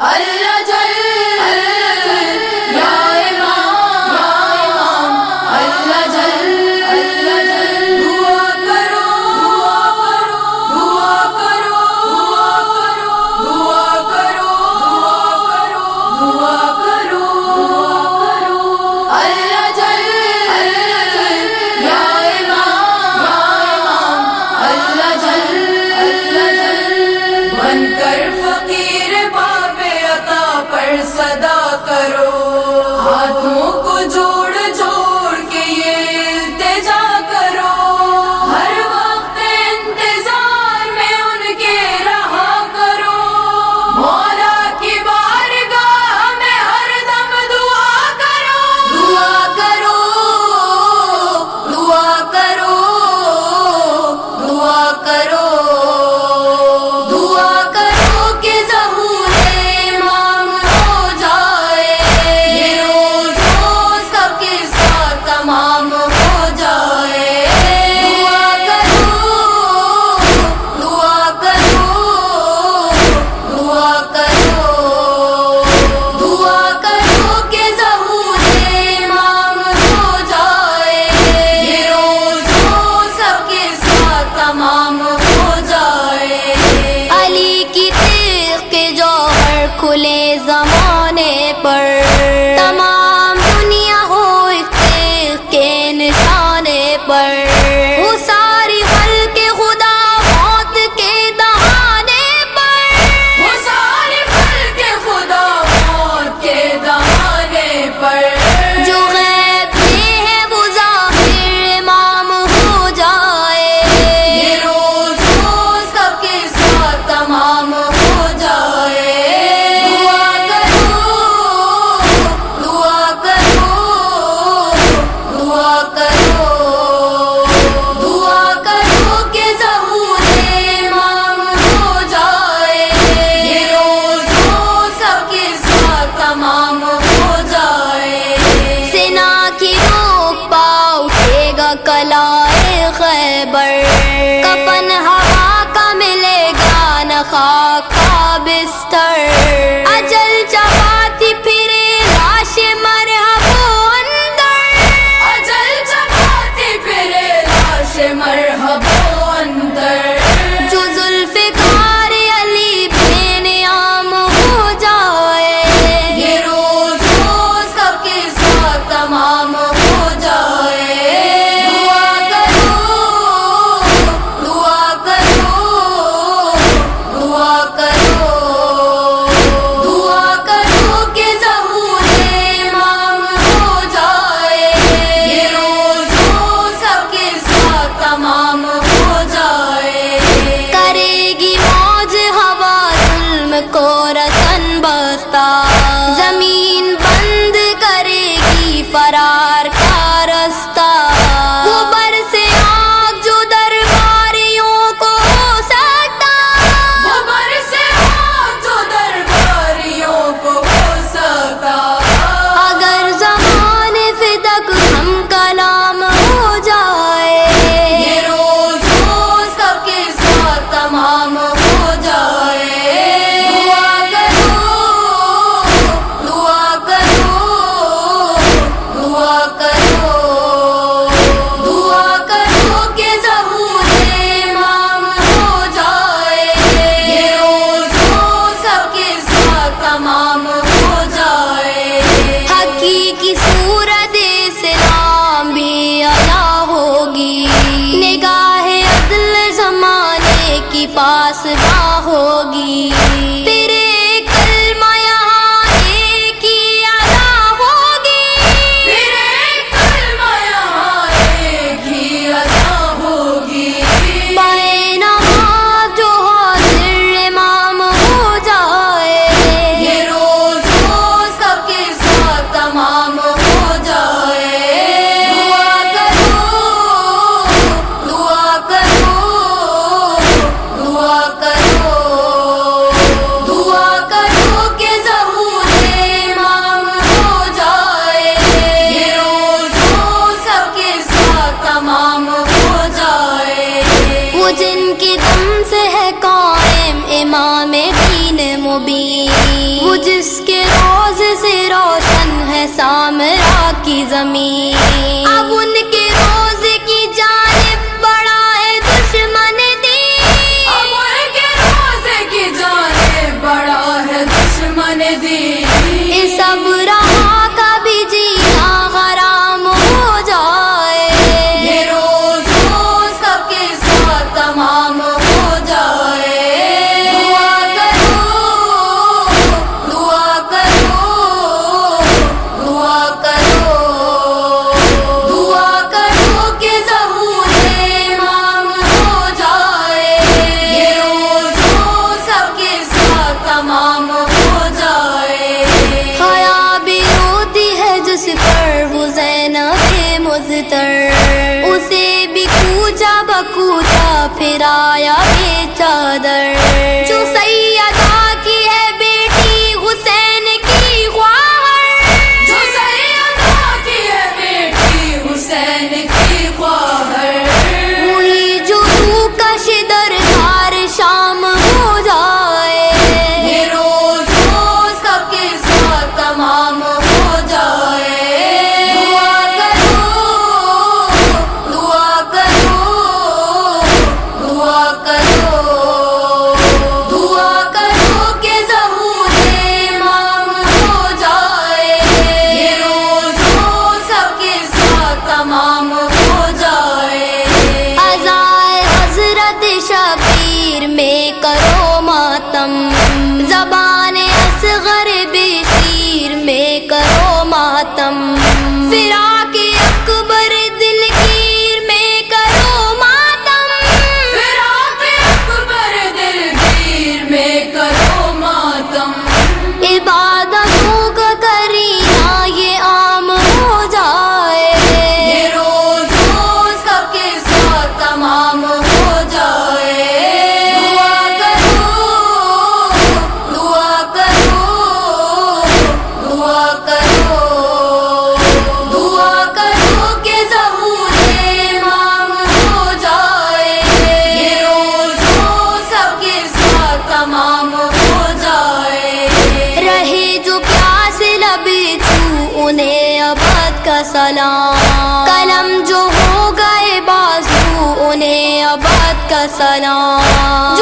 اللہ جل جوہر کھلے ماں زمین کا سلام